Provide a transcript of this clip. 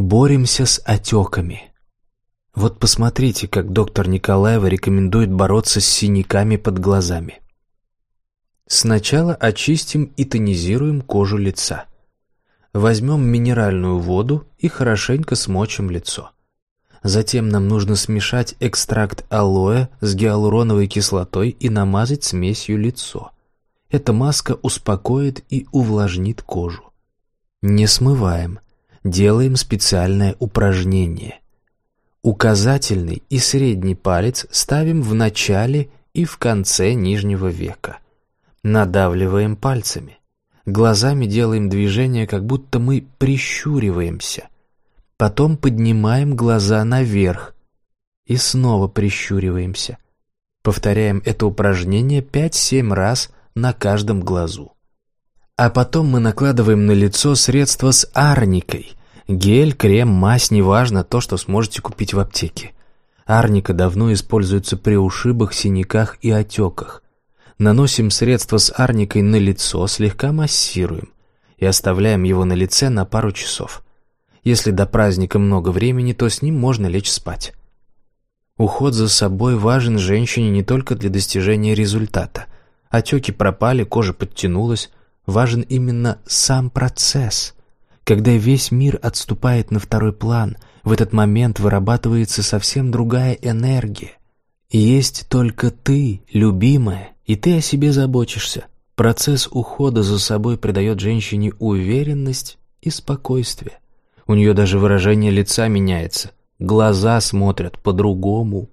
Боремся с отеками. Вот посмотрите, как доктор Николаева рекомендует бороться с синяками под глазами. Сначала очистим и тонизируем кожу лица. Возьмем минеральную воду и хорошенько смочим лицо. Затем нам нужно смешать экстракт алоэ с гиалуроновой кислотой и намазать смесью лицо. Эта маска успокоит и увлажнит кожу. Не смываем, делаем специальное упражнение. Указательный и средний палец ставим в начале и в конце нижнего века. Надавливаем пальцами. Глазами делаем движение, как будто мы прищуриваемся. Потом поднимаем глаза наверх и снова прищуриваемся. Повторяем это упражнение 5-7 раз на каждом глазу. А потом мы накладываем на лицо средство с арникой. Гель, крем, мазь, неважно, то, что сможете купить в аптеке. Арника давно используется при ушибах, синяках и отеках. Наносим средство с арникой на лицо, слегка массируем и оставляем его на лице на пару часов. Если до праздника много времени, то с ним можно лечь спать. Уход за собой важен женщине не только для достижения результата. Отеки пропали, кожа подтянулась. Важен именно сам процесс. Когда весь мир отступает на второй план, в этот момент вырабатывается совсем другая энергия. Есть только ты, любимая, и ты о себе заботишься. Процесс ухода за собой придает женщине уверенность и спокойствие. У нее даже выражение лица меняется. Глаза смотрят по-другому.